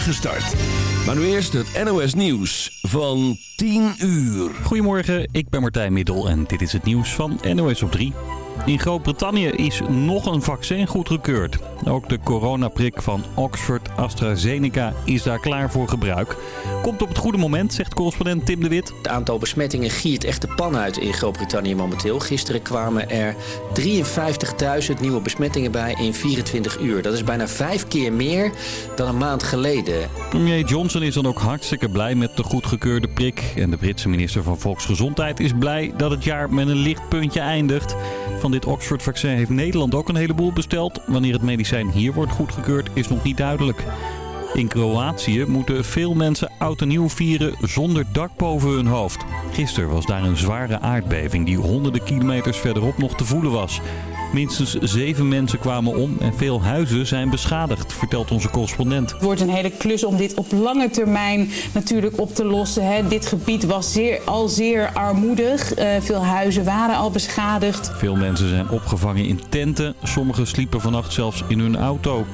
spoedige start. Maar nu eerst het NOS Nieuws van 10 uur. Goedemorgen, ik ben Martijn Middel en dit is het nieuws van NOS op 3. In Groot-Brittannië is nog een vaccin goedgekeurd. Ook de coronaprik van Oxford AstraZeneca is daar klaar voor gebruik. Komt op het goede moment, zegt correspondent Tim de Wit. Het aantal besmettingen giert echt de pan uit in Groot-Brittannië momenteel. Gisteren kwamen er 53.000 nieuwe besmettingen bij in 24 uur. Dat is bijna vijf keer meer dan een maand geleden. Premier Johnson is dan ook hartstikke blij met de goedgekeurde prik. En de Britse minister van Volksgezondheid is blij dat het jaar met een licht puntje eindigt. Van dit Oxford-vaccin heeft Nederland ook een heleboel besteld. Wanneer het medicijn hier wordt goedgekeurd is nog niet duidelijk. In Kroatië moeten veel mensen oud en nieuw vieren zonder dak boven hun hoofd. Gisteren was daar een zware aardbeving die honderden kilometers verderop nog te voelen was. Minstens zeven mensen kwamen om en veel huizen zijn beschadigd, vertelt onze correspondent. Het wordt een hele klus om dit op lange termijn natuurlijk op te lossen. Hè. Dit gebied was zeer, al zeer armoedig. Uh, veel huizen waren al beschadigd. Veel mensen zijn opgevangen in tenten. Sommigen sliepen vannacht zelfs in hun auto.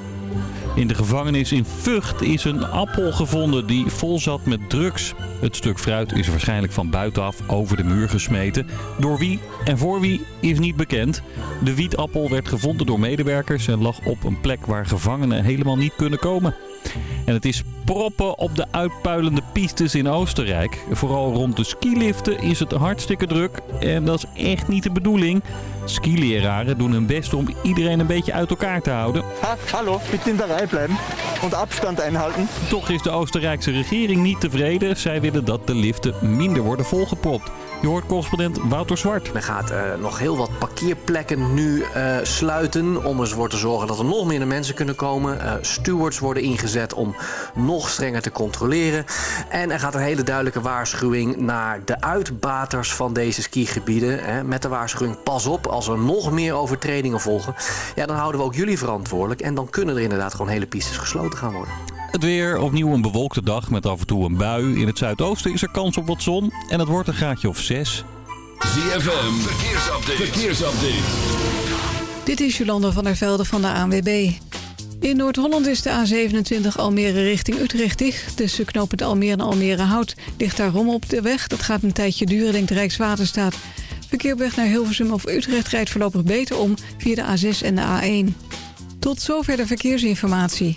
In de gevangenis in Vught is een appel gevonden die vol zat met drugs. Het stuk fruit is waarschijnlijk van buitenaf over de muur gesmeten. Door wie en voor wie is niet bekend. De wietappel werd gevonden door medewerkers en lag op een plek waar gevangenen helemaal niet kunnen komen. En het is proppen op de uitpuilende pistes in Oostenrijk. Vooral rond de skiliften is het hartstikke druk. En dat is echt niet de bedoeling. Skileraren doen hun best om iedereen een beetje uit elkaar te houden. Ha, hallo, bitte in de rij blijven en afstand einhouden. Toch is de Oostenrijkse regering niet tevreden. Zij willen dat de liften minder worden volgepropt. Je hoort correspondent Wouter Zwart. Men gaat uh, nog heel wat parkeerplekken nu uh, sluiten om ervoor te zorgen dat er nog minder mensen kunnen komen. Uh, stewards worden ingezet om nog strenger te controleren. En er gaat een hele duidelijke waarschuwing naar de uitbaters van deze skigebieden. Hè, met de waarschuwing pas op, als er nog meer overtredingen volgen, ja, dan houden we ook jullie verantwoordelijk. En dan kunnen er inderdaad gewoon hele pistes gesloten gaan worden. Het weer, opnieuw een bewolkte dag met af en toe een bui. In het zuidoosten is er kans op wat zon en het wordt een graadje of 6. ZFM, verkeersupdate. verkeersupdate. Dit is Jolanda van der Velde van de ANWB. In Noord-Holland is de A27 Almere richting Utrecht dicht. Tussen knooppunt Almere en Almere Hout ligt daar rom op de weg. Dat gaat een tijdje duren, denkt de Rijkswaterstaat. Verkeer op weg naar Hilversum of Utrecht rijdt voorlopig beter om via de A6 en de A1. Tot zover de verkeersinformatie.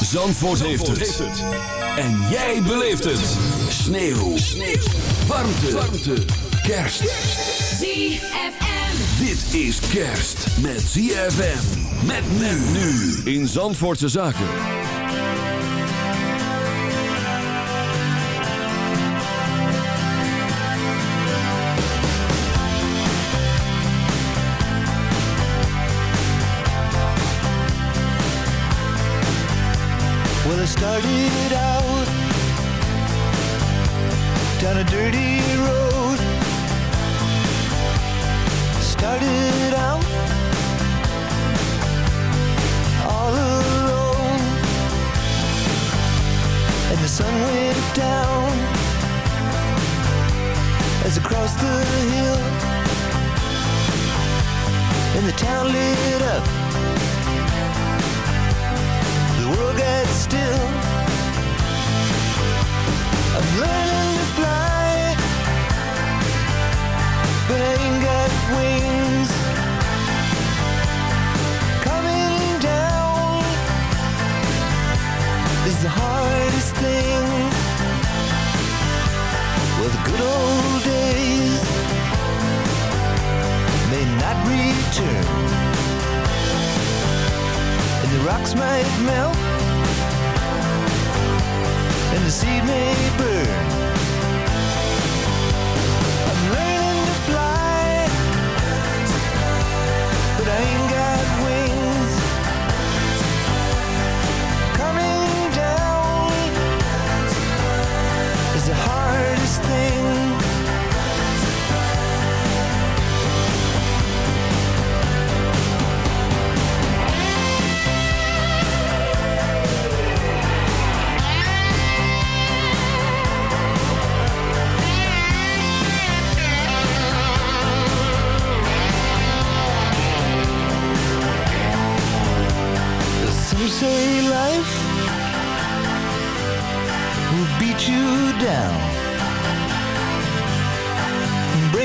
Zandvoort, heeft, het. En jij beleeft het. Sneeuw. Sneeuw. Warmte. Warmte. Kerst. ZFM. Dit is kerst met ZFM. Met nu. In Zandvoortse Zaken. Started out down a dirty road. Started out all alone, and the sun went down as I crossed the hill, and the town lit up the still. I'm learning to fly, but I wings. Coming down is the hardest thing. Well, the good old days may not return. And the rocks might melt, the seed may burn.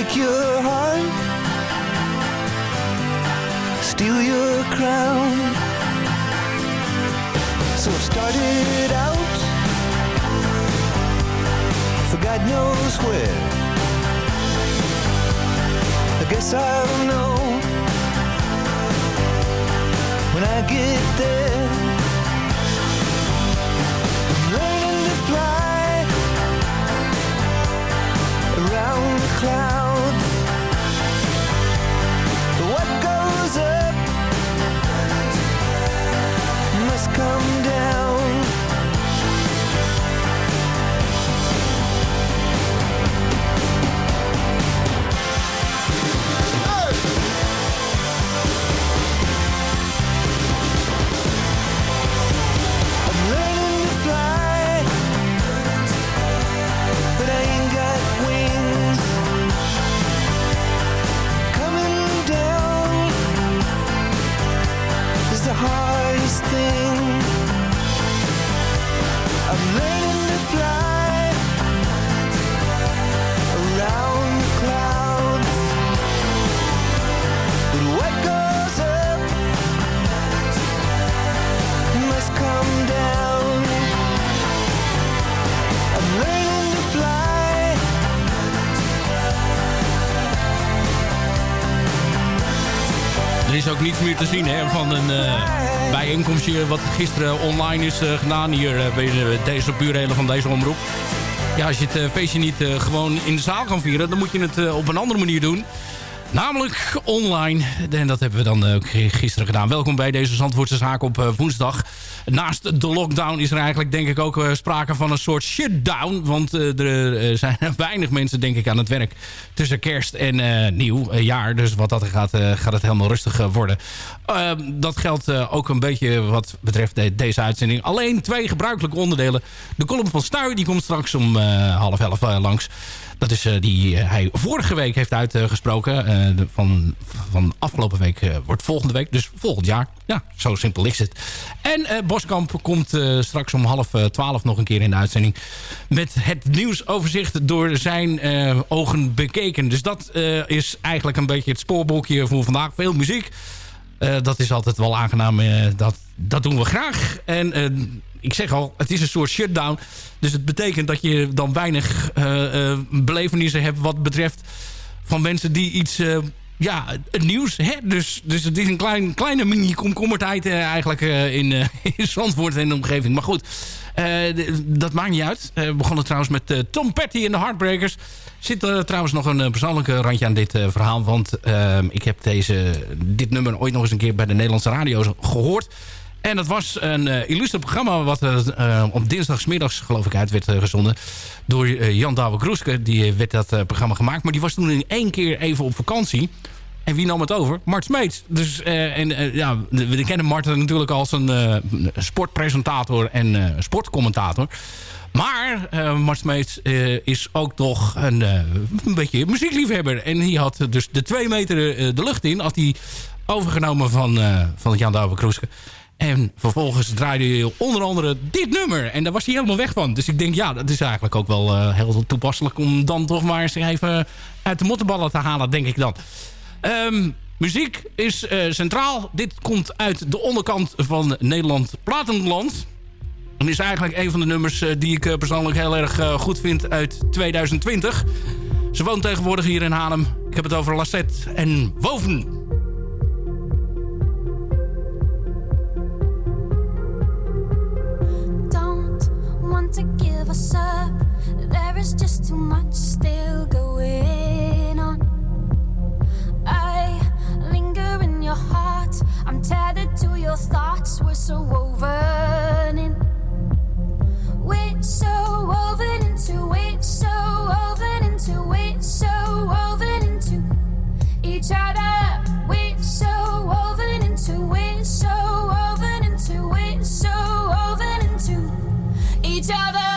Break your heart, steal your crown. So it started out for God knows where. I guess I'll know when I get there. I'm learning to fly around the. Is ook niets meer te zien hè, van een eh, bijeenkomstje wat gisteren online is eh, gedaan. Hier eh, bij de- deze burelen van deze omroep. Ja, als je het feestje niet gewoon in de zaal kan vieren... dan moet je het op een andere manier doen. Namelijk online. En dat hebben we dan ook gisteren gedaan. Welkom bij deze Zandvoortse zaak op woensdag. Naast de lockdown is er eigenlijk denk ik ook eh, sprake van een soort shutdown. Want eh, er eh, zijn weinig mensen denk ik aan het werk tussen kerst en nieuw jaar. Dus wat dat gaat, gaat het helemaal rustig worden. Ehm, dat geldt ook een beetje wat betreft de- deze uitzending. Alleen twee gebruikelijke onderdelen. De column van Stuy die komt straks om half elf langs. Dat is die hij vorige week heeft uitgesproken. Van, van afgelopen week wordt volgende week. Dus volgend jaar. Ja, zo simpel is het. En eh, Boskamp komt eh, straks om half eh, twaalf nog een keer in de uitzending. Met het nieuwsoverzicht door zijn ogen bekeken. Dus dat is eigenlijk een beetje het spoorboekje voor vandaag. Veel muziek. Dat is altijd wel aangenaam. dat, dat doen we graag. En ik zeg al, het is een soort shutdown. Dus het betekent dat je dan weinig belevenissen hebt... wat betreft van mensen die iets... ja, het nieuws. Hè? Dus, dus het is een klein, kleine mini-komkommertijd eh, eigenlijk eh, in, eh, in Zandvoort en de omgeving. Maar goed, dat maakt niet uit. We begonnen trouwens met Tom Petty en de Heartbreakers. Zit er trouwens nog een persoonlijke randje aan dit verhaal. Want eh, ik heb deze, dit nummer ooit nog eens een keer bij de Nederlandse radio gehoord. En dat was een uh, illustre programma wat uh, op dinsdagsmiddags geloof ik uit werd gezonden. Door Jan Douwe Kroeske. Die werd dat programma gemaakt. Maar die was toen in één keer even op vakantie. En wie nam het over? Mart Smeets. Dus, en, ja, we kennen Mart natuurlijk als een sportpresentator en sportcommentator. Maar uh, Mart Smeets is ook toch een, een beetje muziekliefhebber. En die had dus de twee meter de lucht in. Had hij overgenomen van, van Jan Douwe Kroeske. En vervolgens draaide hij onder andere dit nummer. En daar was hij helemaal weg van. Dus ik denk, ja, dat is eigenlijk ook wel eh, heel toepasselijk... om dan toch maar eens even uit de mottenballen te halen, denk ik dan. Ehm, muziek is eh, centraal. Dit komt uit de onderkant van Nederland Platenland. En is eigenlijk een van de nummers eh, die ik persoonlijk heel erg goed vind uit 2020. Ze woont tegenwoordig hier in Haarlem. Ik heb het over Lassette en Woven. to give us up. There is just too much still going on. I linger in your heart. I'm tethered to your thoughts. We're so woven in. We're so woven into it. So woven into it. So woven into each other. We're so woven into it. So woven. each other.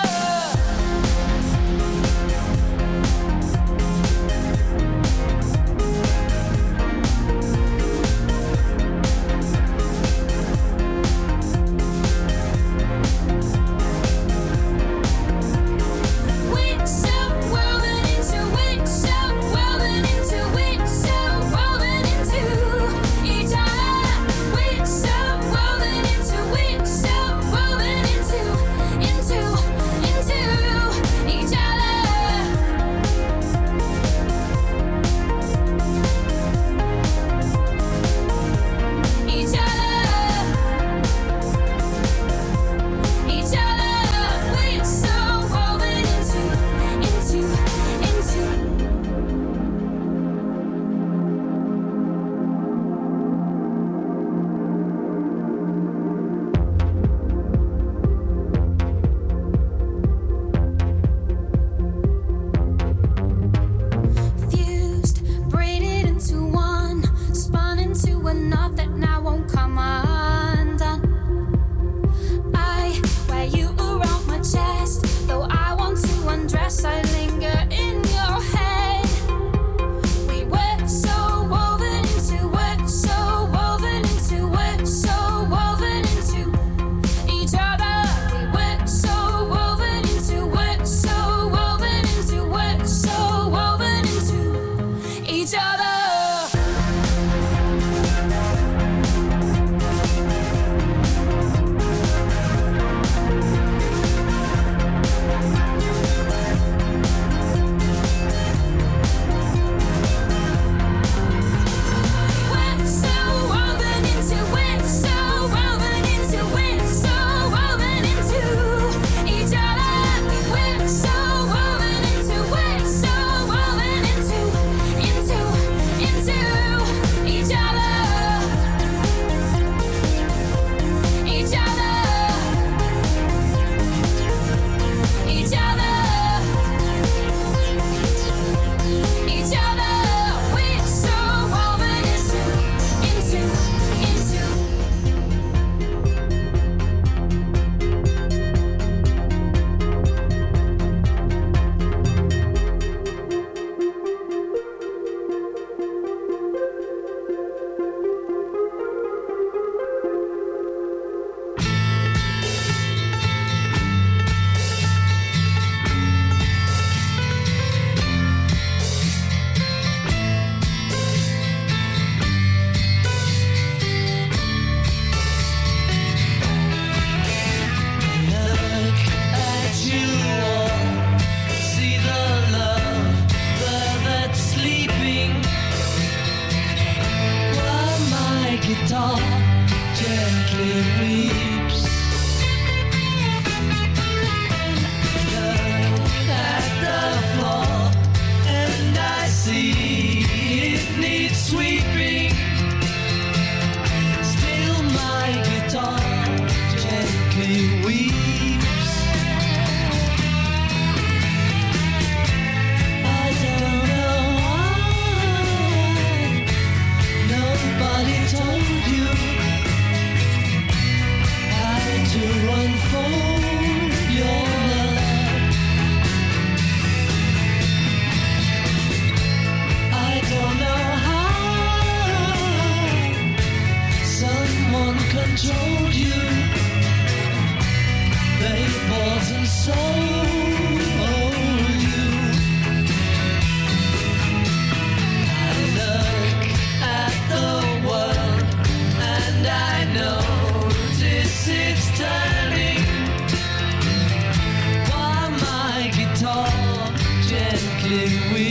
Gently weeps.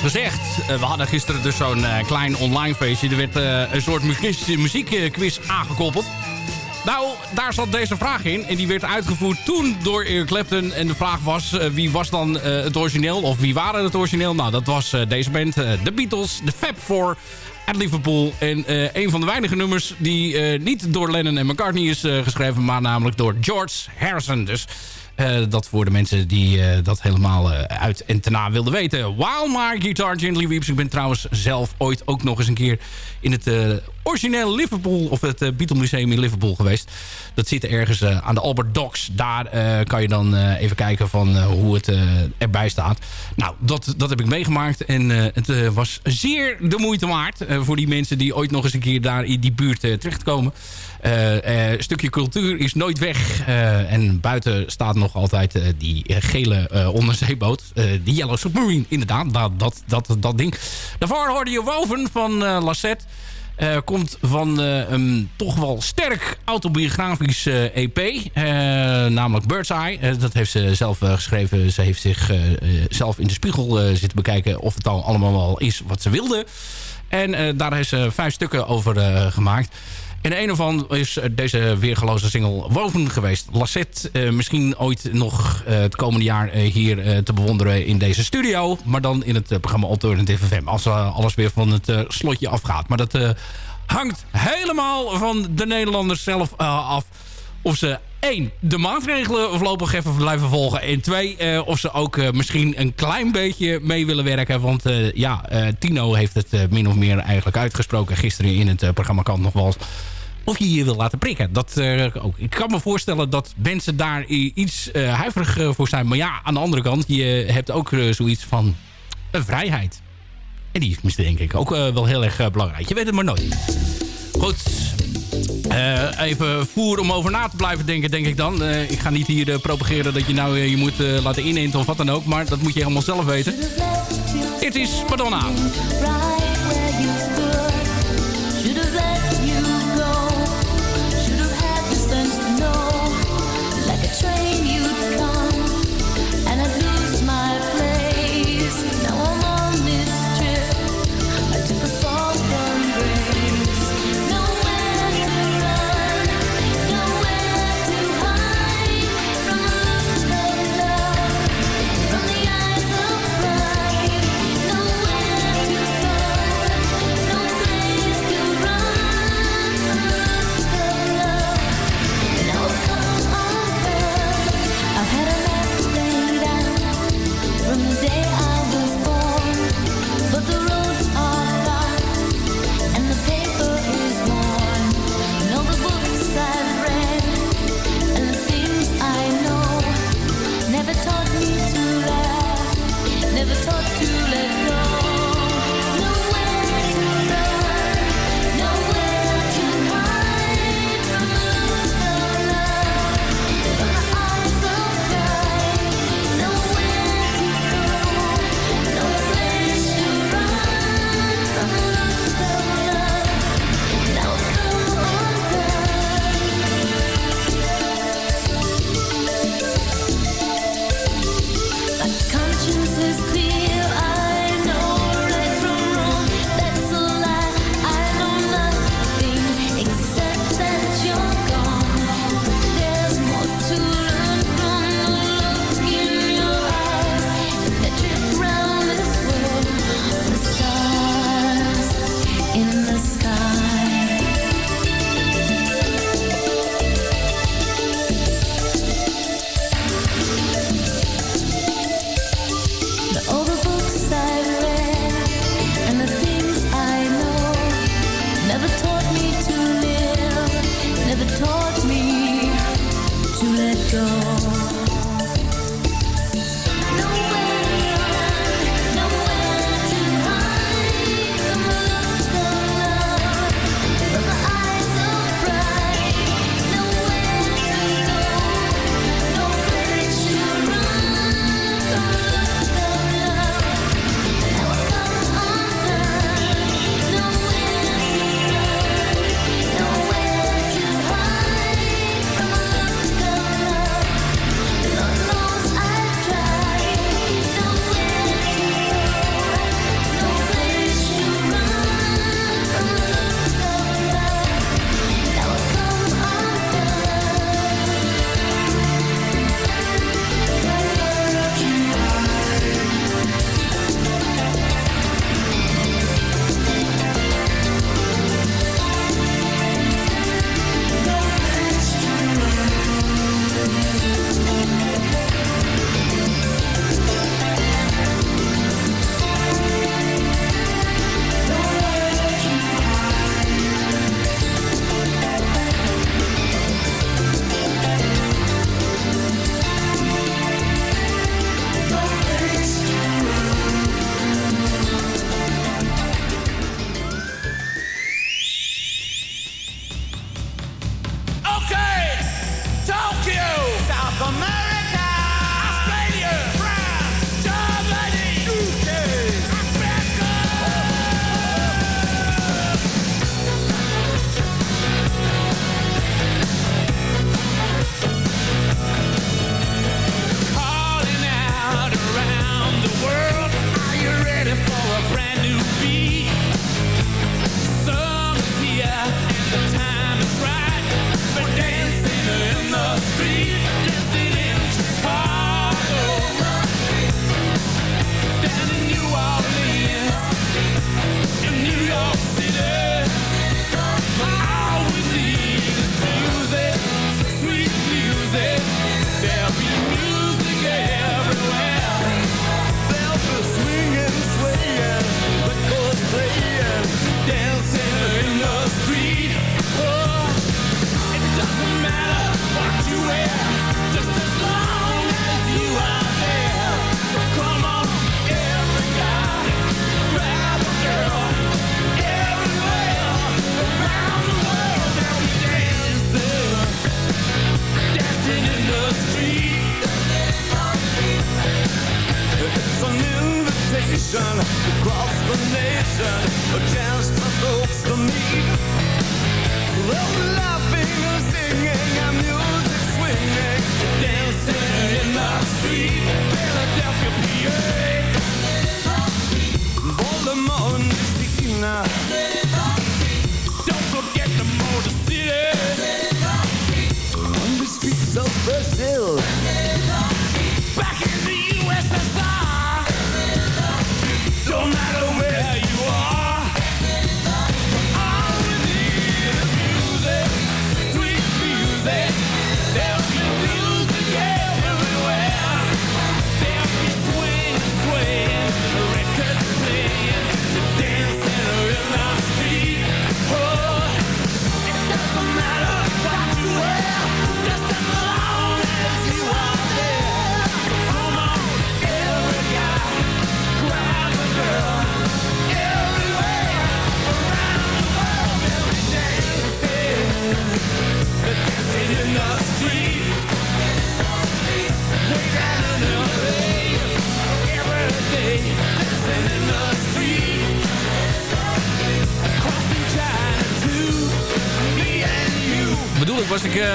Gezegd, eh, we hadden gisteren dus zo'n eh, klein online feestje. Er werd eh, een soort muziek- muziekquiz aangekoppeld. Nou, daar zat deze vraag in. En die werd uitgevoerd toen door Eric Clapton. En de vraag was, wie was dan het origineel? Of wie waren het origineel? Nou, dat was deze band. The Beatles, de Fab Four uit Liverpool. En een van de weinige nummers die niet door Lennon en McCartney is geschreven... maar namelijk door George Harrison. Dus dat voor de mensen die eh, dat helemaal eh, uit en ten na wilden weten. While My Guitar Gently Weeps. Ik ben trouwens zelf ooit ook nog eens een keer in het eh, originele Liverpool... of het uh, Beatle Museum in Liverpool geweest. Dat zit ergens eh, aan de Albert Docks. Daar eh, kan je dan eh, even kijken van eh, hoe het eh, erbij staat. Nou, dat, dat heb ik meegemaakt. En eh, het eh, was zeer de moeite waard... eh, voor die mensen die ooit nog eens een keer daar in die buurt eh, terechtkomen. Eh, eh, stukje cultuur is nooit weg. Eh, en buiten staat nog altijd die gele onderzeeboot. Die Yellow Submarine, inderdaad. Dat, dat, dat, dat ding. Daarvoor hoorde je Woven van Lassette. Komt van een toch wel sterk autobiografisch EP. eh, namelijk Bird's Eye. Dat heeft ze zelf geschreven. Ze heeft zich zelf in de spiegel zitten bekijken... of het al allemaal wel is wat ze wilde. En daar heeft ze vijf stukken over gemaakt. En een van is eh, deze weergeloze single Woven geweest. Lassette, eh, misschien ooit nog eh, het komende jaar hier te bewonderen in deze studio. Maar dan in het programma Alternative FM. Als alles weer van het slotje afgaat. Maar dat hangt helemaal van de Nederlanders zelf af. Of ze één, de maatregelen voorlopig even blijven volgen. En twee, eh, of ze ook eh, misschien een klein beetje mee willen werken. Want eh, ja, Tino heeft het min of meer eigenlijk uitgesproken gisteren in het programma Kant nog wel. Of je je wil laten prikken. Dat, ook. Ik kan me voorstellen dat mensen daar iets huiverig voor zijn. Maar ja, aan de andere kant, je hebt ook zoiets van een vrijheid. En die is misschien denk ik ook wel heel erg belangrijk. Je weet het maar nooit. Goed. Eh, even voer om over na te blijven denken, denk ik dan. Eh, ik ga niet hier eh, propageren dat je nou je moet laten inenten of wat dan ook. Maar dat moet je helemaal zelf weten. Dit is Madonna.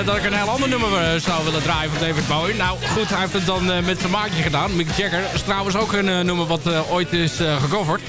Eh, dat ik een heel ander nummer eh, zou willen draaien van David Bowie. Nou goed, hij heeft het dan eh, met zijn maatje gedaan. Mick Jagger is trouwens ook een nummer wat ooit is gecoverd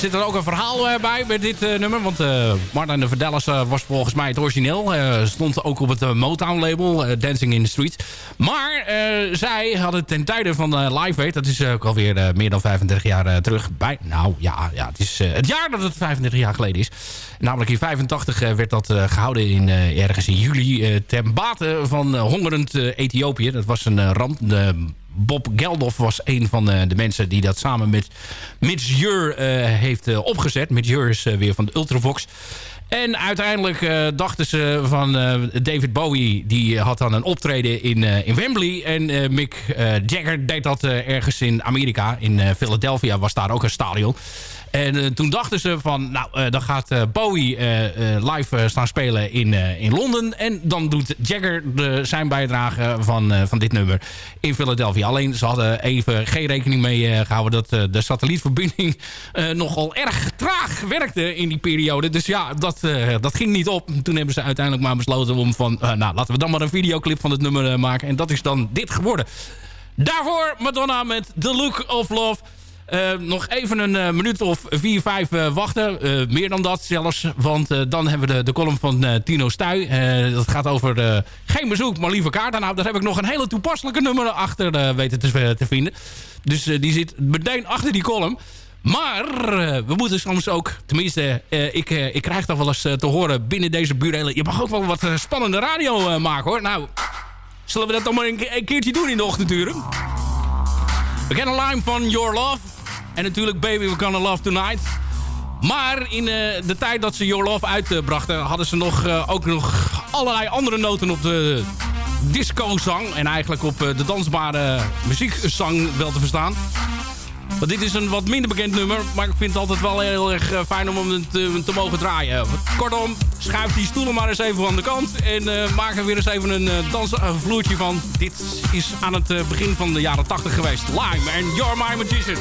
zit er ook een verhaal eh, bij met dit eh, nummer. Want eh, Martin de Verdellas was volgens mij het origineel. stond ook op het Motown-label, Dancing in the Street. Maar zij hadden ten tijde van Live Aid... dat is ook alweer meer dan 35 jaar terug... bij, nou ja, ja het is het jaar dat het 35 jaar geleden is. Namelijk in 85 werd dat gehouden in, ergens in juli... ten bate van hongerend Ethiopië. Dat was een ramp... Bob Geldof was een van eh, de mensen die dat samen met Mitch Jur eh, heeft eh, opgezet. Mitch Jur is weer van de Ultravox. En uiteindelijk dachten ze van David Bowie... die had dan een optreden in, in Wembley. En Mick Jagger deed dat ergens in Amerika. In Philadelphia was daar ook een stadion. En eh, toen dachten ze van... nou, eh, dan gaat eh, Bowie live staan spelen in, in Londen. En dan doet Jagger de, zijn bijdrage van, van dit nummer in Philadelphia. Alleen ze hadden even geen rekening mee eh, gehouden... dat de satellietverbinding nogal erg traag werkte in die periode. Dus ja, dat, dat ging niet op. Toen hebben ze uiteindelijk maar besloten om van... nou, laten we dan maar een videoclip van het nummer maken. En dat is dan dit geworden. Daarvoor Madonna met The Look of Love... Eh, nog even een eh, minuut of vier, vijf eh, wachten. Meer dan dat zelfs. Want dan hebben we de, de column van Tino Stuy. Dat gaat over geen bezoek, maar lieve kaarten. Nou, daar heb ik nog een hele toepasselijke nummer achter weten te, te vinden. Dus die zit meteen achter die column. Maar we moeten soms ook, tenminste, ik, ik krijg dat wel eens te horen binnen deze burelen. Je mag ook wel wat spannende radio maken hoor. Nou, zullen we dat dan maar een, ke- een keertje doen in de ochtenduren? We kennen Lime van Your Love. En natuurlijk Baby We Gonna Love Tonight. Maar in eh, de tijd dat ze Your Love uitbrachten... hadden ze nog, eh, ook nog allerlei andere noten op de disco-zang. En eigenlijk op eh, de dansbare muziekzang wel te verstaan. Want dit is een wat minder bekend nummer. Maar ik vind het altijd wel heel erg eh, fijn om hem te, te mogen draaien. Kortom, schuif die stoelen maar eens even aan de kant. En eh, maak er weer eens even een uh, van. Dit is aan het begin van de jaren 80 geweest. Lime en You're My Magician.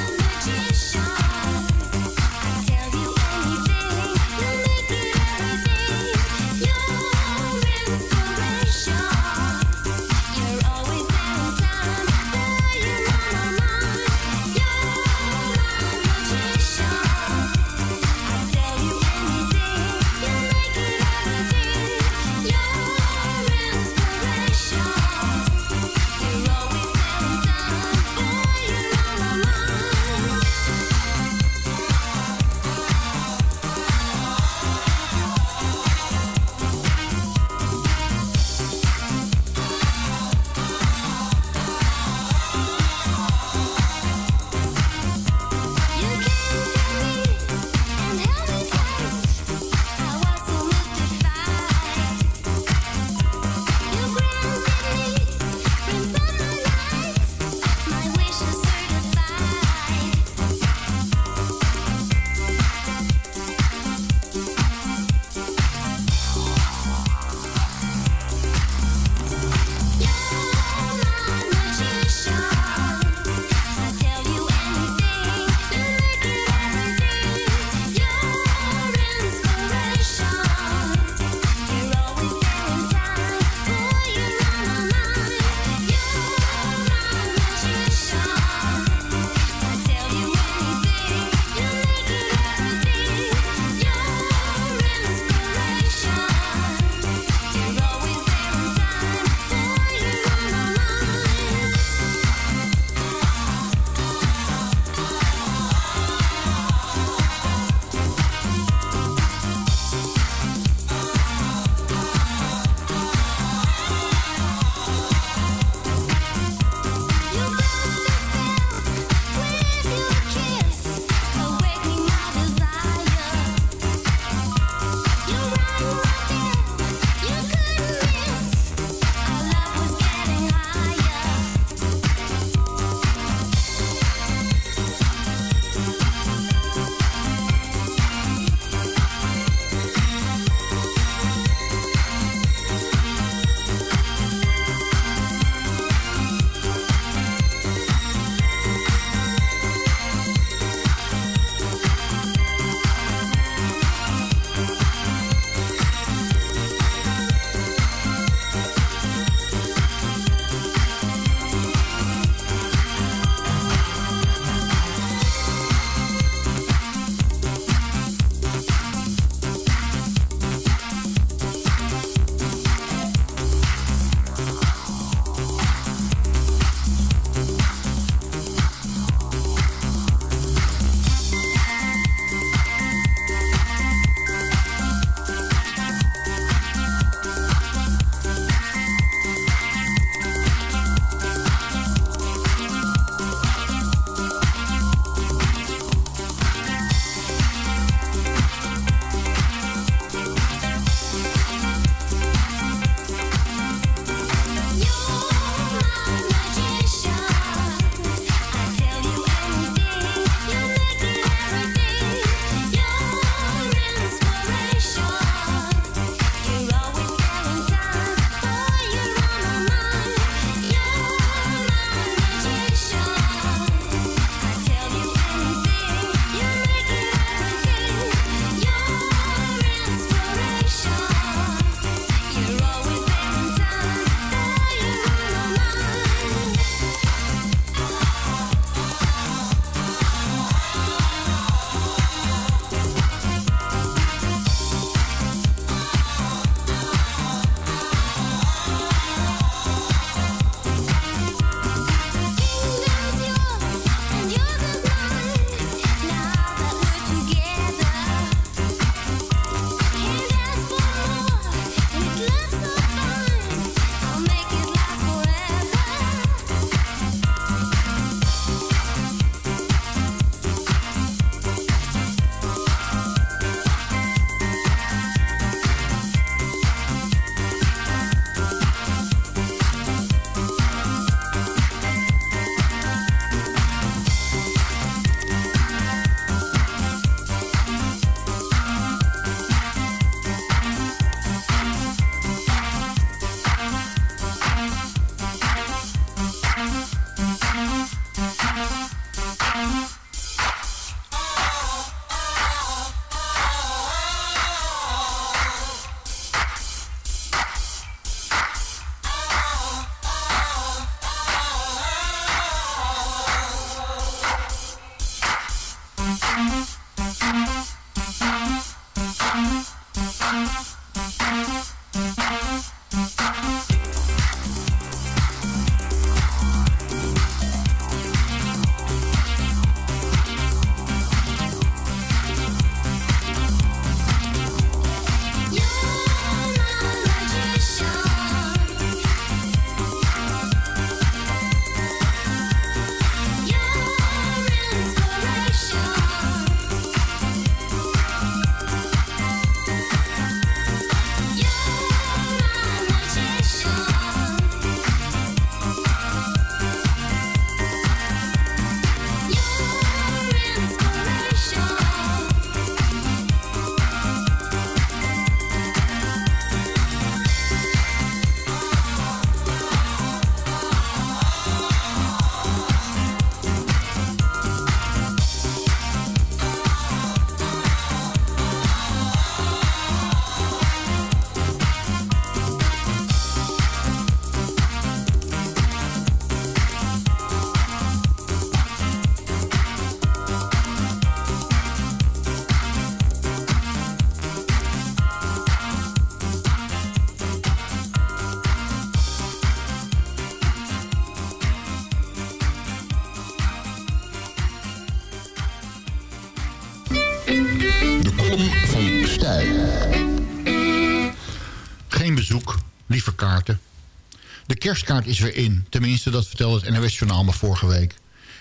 Kerstkaart is weer in. Tenminste, dat vertelde het NOS-journaal me vorige week.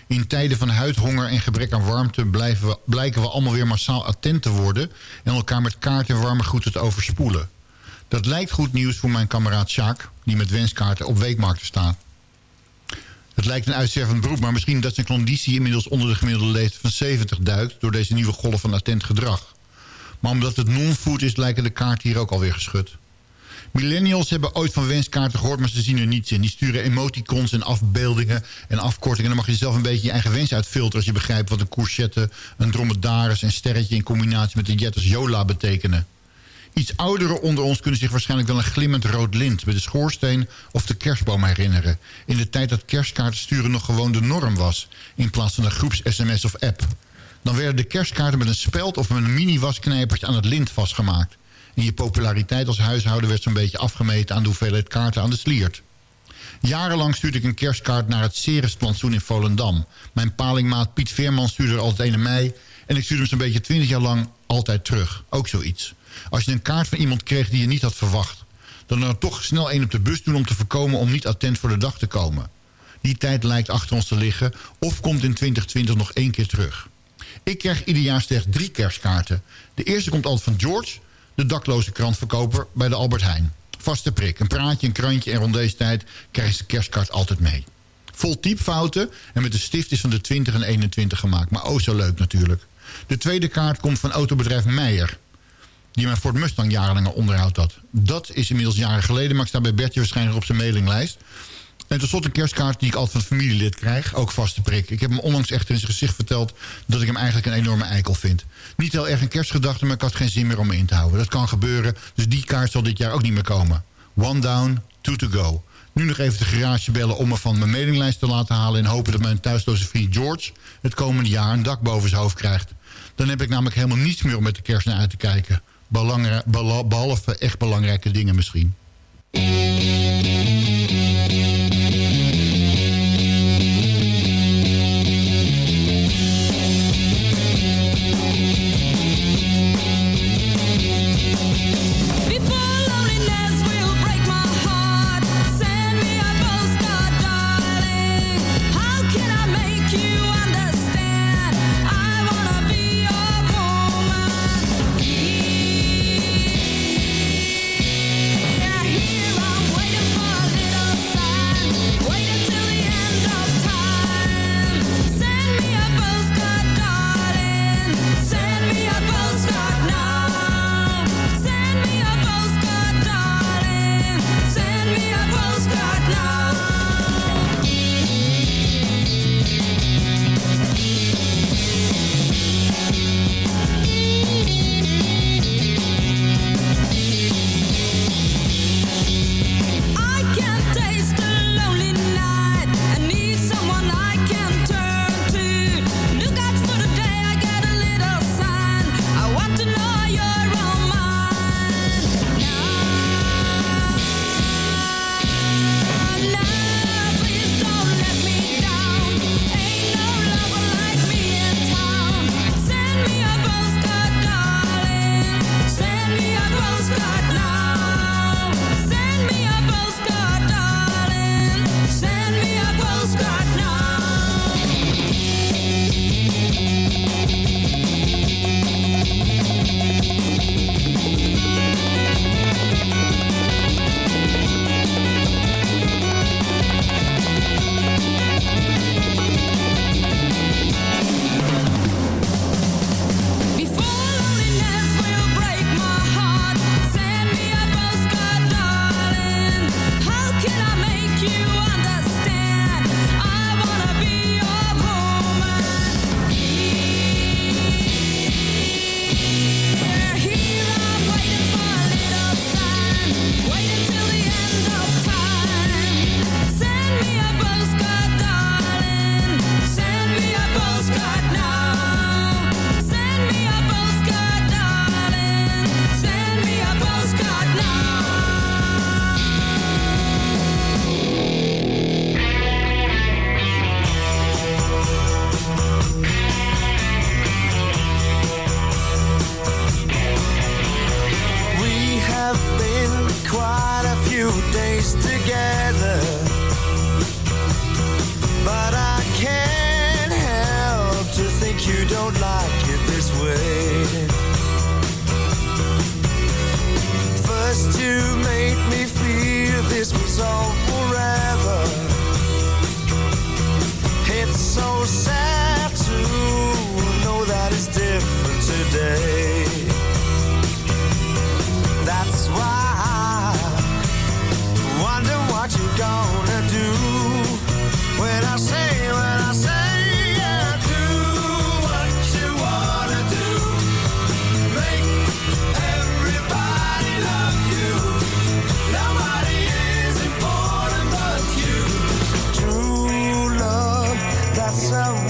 In tijden van huidhonger en gebrek aan warmte... Blijven we, blijken we allemaal weer massaal attent te worden... en elkaar met kaarten en warme goed te overspoelen. Dat lijkt goed nieuws voor mijn kameraad Sjaak... die met wenskaarten op weekmarkten staat. Het lijkt een uitstervend beroep... maar misschien dat zijn conditie inmiddels onder de gemiddelde leeftijd van 70 duikt... door deze nieuwe golf van attent gedrag. Maar omdat het non-food is, lijken de kaarten hier ook alweer geschud. Millennials hebben ooit van wenskaarten gehoord, maar ze zien er niets in. Die sturen emoticons en afbeeldingen en afkortingen. Dan mag je zelf een beetje je eigen wens uitfilteren... als je begrijpt wat een courgette, een dromedaris en sterretje... in combinatie met de jetters Yola betekenen. Iets ouderen onder ons kunnen zich waarschijnlijk wel een glimmend rood lint... met de schoorsteen of de kerstboom herinneren. In de tijd dat kerstkaarten sturen nog gewoon de norm was... in plaats van een groeps-sms of app. Dan werden de kerstkaarten met een speld of met een mini-wasknijpertje aan het lint vastgemaakt. En je populariteit als huishouden werd zo'n beetje afgemeten... aan de hoeveelheid kaarten aan de sliert. Jarenlang stuurde ik een kerstkaart naar het Ceresplantsoen in Volendam. Mijn palingmaat Piet Veerman stuurde er altijd een aan mij... en ik stuurde hem zo'n beetje twintig jaar lang altijd terug. Ook zoiets. Als je een kaart van iemand kreeg die je niet had verwacht... dan er toch snel een op de bus doen om te voorkomen... om niet attent voor de dag te komen. Die tijd lijkt achter ons te liggen... of komt in 2020 nog één keer terug. Ik krijg ieder jaar slechts drie kerstkaarten. De eerste komt altijd van George de dakloze krantverkoper bij de Albert Heijn. Vaste prik, een praatje, een krantje en rond deze tijd krijg je de kerstkaart altijd mee. Vol typfouten en met de stift is van de 20 en 21 gemaakt. Maar oh zo leuk natuurlijk. De tweede kaart komt van autobedrijf Meijer. Die mijn Ford Mustang jarenlang onderhoud had. Dat is inmiddels jaren geleden, maar ik sta bij Bertje waarschijnlijk op zijn mailinglijst. En tot slot een kerstkaart die ik altijd van het familielid krijg. Ook vaste prik. Ik heb hem onlangs echt in zijn gezicht verteld... dat ik hem eigenlijk een enorme eikel vind. Niet heel erg een kerstgedachte, maar ik had geen zin meer om me in te houden. Dat kan gebeuren, dus die kaart zal dit jaar ook niet meer komen. One down, two to go. Nu nog even de garage bellen om me van mijn mailinglijst te laten halen... en hopen dat mijn thuisloze vriend George het komende jaar een dak boven zijn hoofd krijgt. Dan heb ik namelijk helemaal niets meer om met de kerst naar uit te kijken. Behalve echt belangrijke dingen misschien.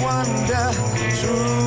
wonder.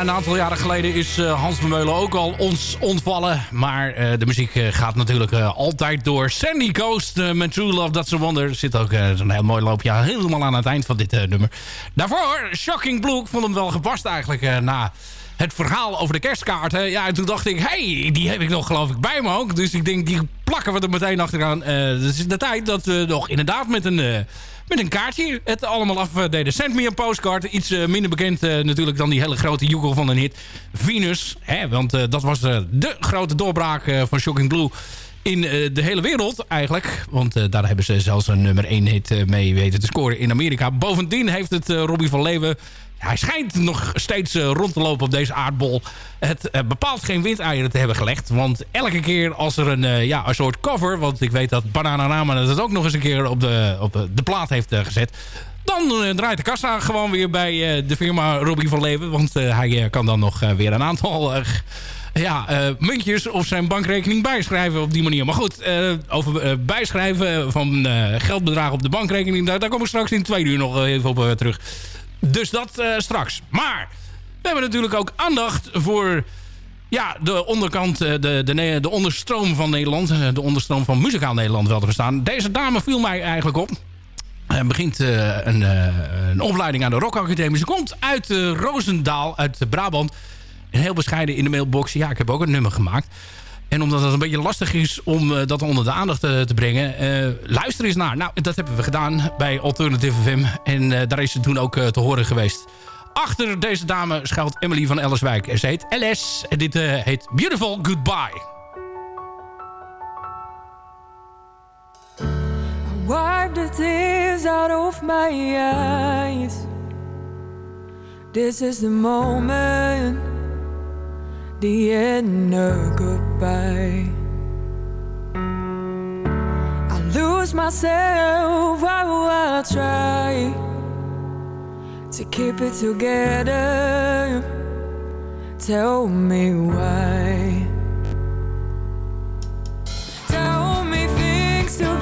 Een aantal jaren geleden is eh, Hans Vermeulen ook al ons ontvallen. Maar eh, de muziek eh, gaat natuurlijk altijd door. Sandy Coast met True Love, That's a Wonder. Zit ook zo'n heel mooi loopje helemaal aan het eind van dit nummer. Daarvoor, Shocking Blue. Ik vond hem wel gepast eigenlijk na het verhaal over de kerstkaarten. Ja, en toen dacht ik, hey, die heb ik nog geloof ik bij me ook. Dus ik denk, die plakken we er meteen achteraan. Eh het is de tijd dat we nog inderdaad met een... met een kaartje het allemaal afdeden. Send me een postcard. Iets eh, minder bekend eh, natuurlijk dan die hele grote joekel van een hit. Venus. Hè, want eh, dat was eh, de grote doorbraak eh, van Shocking Blue in eh, de hele wereld eigenlijk. Want eh, daar hebben ze zelfs een nummer 1 hit eh, mee weten te scoren in Amerika. Bovendien heeft het eh, Robbie van Leeuwen... Hij schijnt nog steeds eh, rond te lopen op deze aardbol. Het eh, bepaalt geen windeieren te hebben gelegd. Want elke keer als er een, eh, ja, een soort cover... want ik weet dat Bananarama het ook nog eens een keer op de, op de- plaat heeft gezet... dan draait de kassa gewoon weer bij de firma Robbie van Leeuwen. Want hij kan dan nog weer een aantal... ja, muntjes of zijn bankrekening bijschrijven op die manier. Maar goed, over bijschrijven van geldbedragen op de bankrekening... Daar, daar kom ik straks in twee uur nog even op terug. Dus dat eh, straks. Maar we hebben natuurlijk ook aandacht voor... Ja, de onderkant, eh, de, de, de onderstroom van Nederland. eh, De onderstroom van muzikaal Nederland wel te verstaan. Deze dame viel mij eigenlijk op. Hij begint een, een opleiding aan de Rock Academie. Ze komt uit Roosendaal, uit Brabant. En heel bescheiden in de mailbox. Ja, ik heb ook een nummer gemaakt. En omdat het een beetje lastig is om eh, dat onder de aandacht eh, te brengen... eh, luister eens naar. Nou, dat hebben we gedaan bij Alternative FM. En daar is ze toen ook te horen geweest. Achter deze dame schuilt Emily van Ellerswijk. En ze heet LS. En dit heet Beautiful Goodbye. Wipe the tears out of my eyes. This is the moment, the end of goodbye. I lose myself, while I will try to keep it together. Tell me why. Tell me things to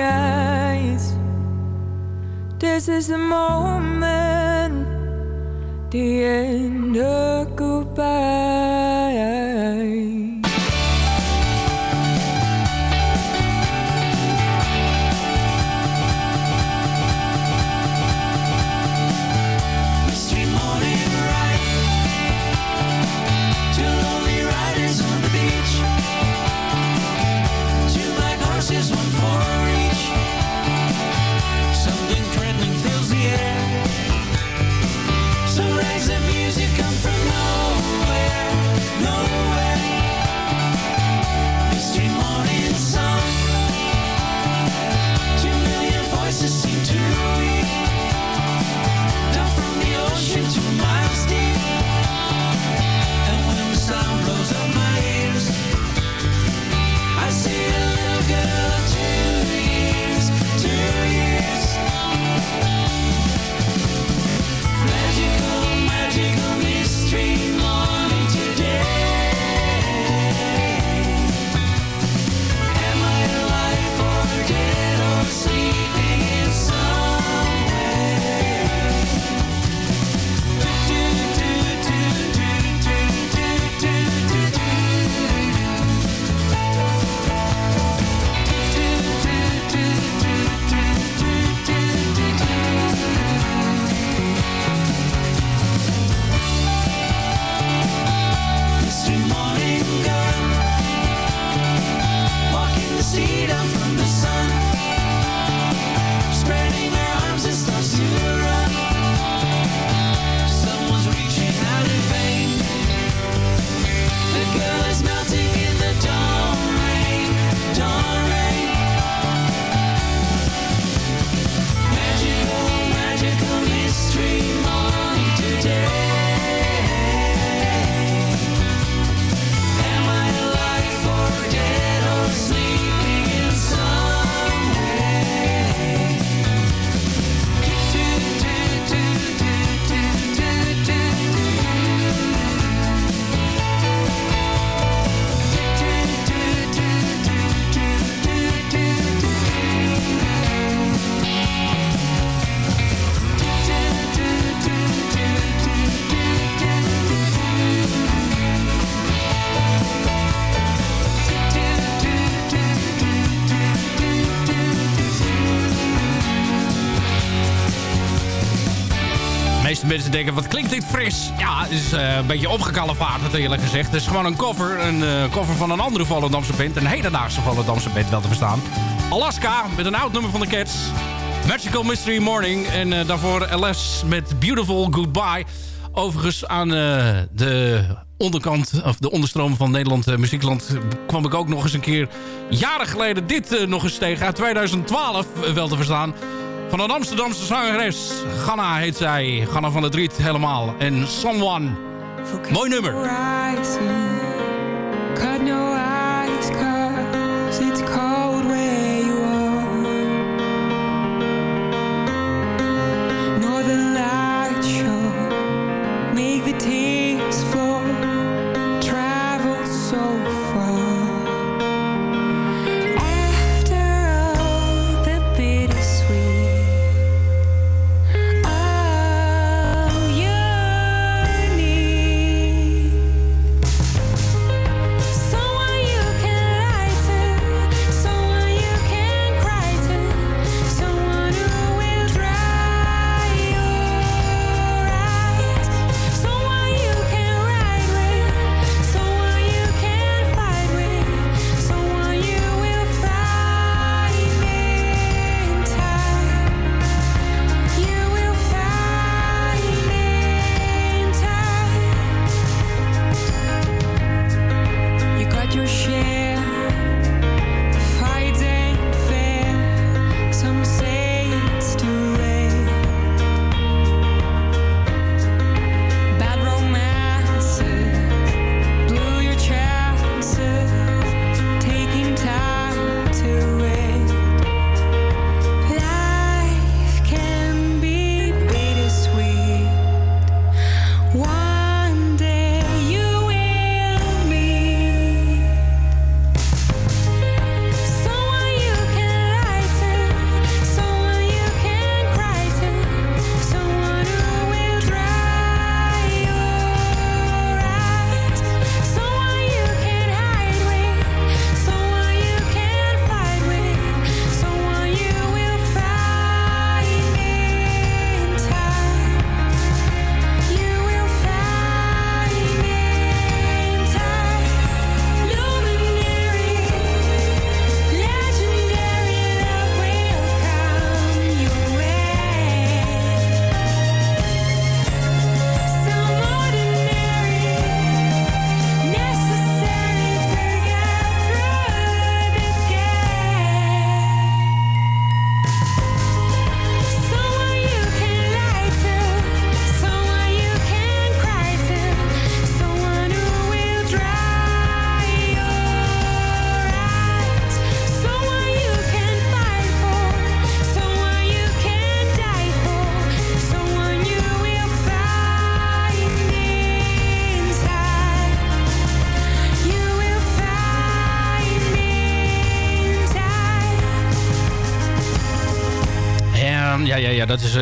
eyes. This is the moment, the end of goodbye. Wat klinkt dit fris? Ja, het is eh, een beetje opgekalevaard, eerlijk gezegd. Het is gewoon een cover. Een eh, cover van een andere Volendamse band. Een hedendaagse Volendamse band, wel te verstaan. Alaska, met een oud nummer van de Cats. Magical Mystery Morning. En eh, daarvoor LS met Beautiful Goodbye. Overigens aan de onderkant, of de onderstroom van Nederland Muziekland... kwam ik ook nog eens een keer jaren geleden dit nog eens tegen. Uit 2012 eh, wel te verstaan. Van een Amsterdamse zangeres. Ganna heet zij. Ganna van het Riet helemaal. En Someone. Mooi nummer.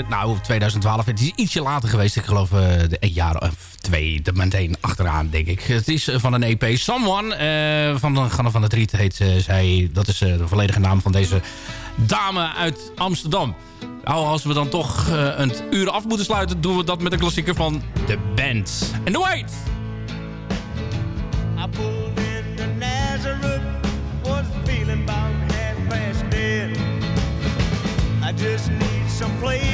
nou, 2012. Het is ietsje later geweest. Ik geloof eh, een jaar of twee meteen achteraan, denk ik. Het is eh, van een EP. Someone uh, van Ganne van het Riet heet zij. Dat is de volledige naam van deze dame uit Amsterdam. Nou, als we dan toch een uur af moeten sluiten... doen we dat met een klassieker van The Band. En The Wait! I pulled in the Nazareth, was feeling about half past dead. I just need some place